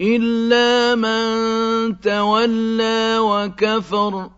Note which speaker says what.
Speaker 1: إِلَّا مَن تَوَلَّىٰ وَكَفَرَ